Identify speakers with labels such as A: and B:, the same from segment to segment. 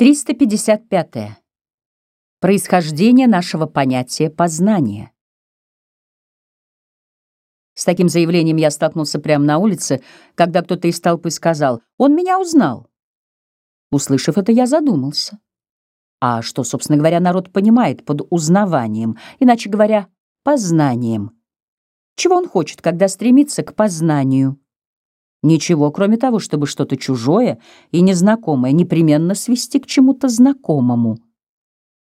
A: 355. -е. Происхождение нашего понятия познания. С таким заявлением я столкнулся прямо на улице, когда кто-то из толпы сказал «Он меня узнал». Услышав это, я задумался. А что, собственно говоря, народ понимает под узнаванием, иначе говоря, познанием? Чего он хочет, когда стремится к познанию? Ничего, кроме того, чтобы что-то чужое и незнакомое непременно свести к чему-то знакомому.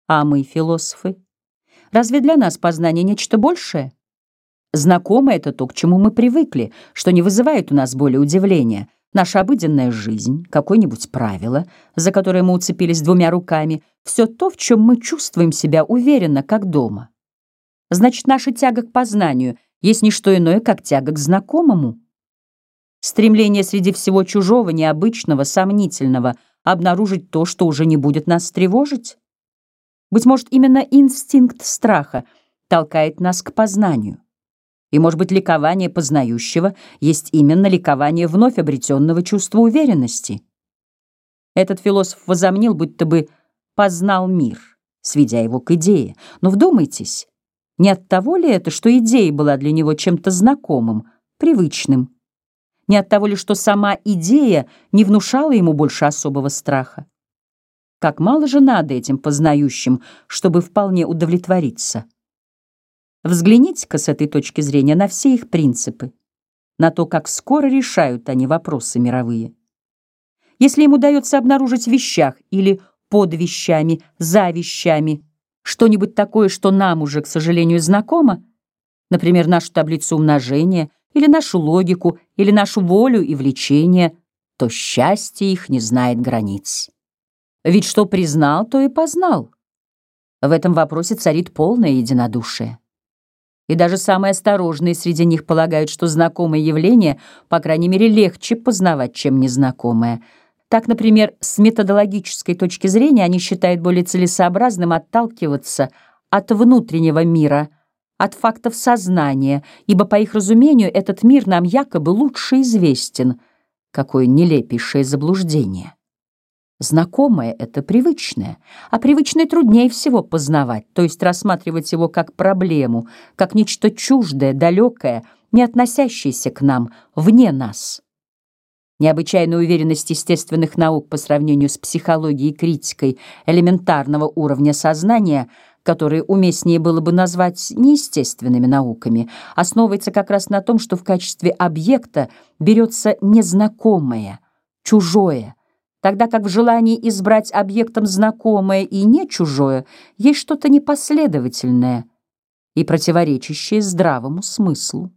A: А мы, философы, разве для нас познание нечто большее? Знакомое — это то, к чему мы привыкли, что не вызывает у нас более удивления. Наша обыденная жизнь, какое-нибудь правило, за которое мы уцепились двумя руками, все то, в чем мы чувствуем себя уверенно, как дома. Значит, наша тяга к познанию есть не что иное, как тяга к знакомому. Стремление среди всего чужого, необычного, сомнительного обнаружить то, что уже не будет нас тревожить? Быть может, именно инстинкт страха толкает нас к познанию. И, может быть, ликование познающего есть именно ликование вновь обретенного чувства уверенности. Этот философ возомнил, будто бы познал мир, сведя его к идее. Но вдумайтесь, не от того ли это, что идея была для него чем-то знакомым, привычным, не от того ли, что сама идея не внушала ему больше особого страха? Как мало же надо этим познающим, чтобы вполне удовлетвориться. Взгляните-ка с этой точки зрения на все их принципы, на то, как скоро решают они вопросы мировые. Если им удается обнаружить в вещах или под вещами, за вещами, что-нибудь такое, что нам уже, к сожалению, знакомо, например, нашу таблицу умножения или нашу логику, или нашу волю и влечение, то счастье их не знает границ. Ведь что признал, то и познал. В этом вопросе царит полное единодушие. И даже самые осторожные среди них полагают, что знакомое явление, по крайней мере, легче познавать, чем незнакомое. Так, например, с методологической точки зрения они считают более целесообразным отталкиваться от внутреннего мира – от фактов сознания, ибо, по их разумению, этот мир нам якобы лучше известен. Какое нелепейшее заблуждение. Знакомое — это привычное, а привычное труднее всего познавать, то есть рассматривать его как проблему, как нечто чуждое, далекое, не относящееся к нам, вне нас. Необычайная уверенность естественных наук по сравнению с психологией и критикой элементарного уровня сознания — которые уместнее было бы назвать неестественными науками, основывается как раз на том, что в качестве объекта берется незнакомое, чужое, тогда как в желании избрать объектом знакомое и не чужое есть что-то непоследовательное и противоречащее здравому смыслу.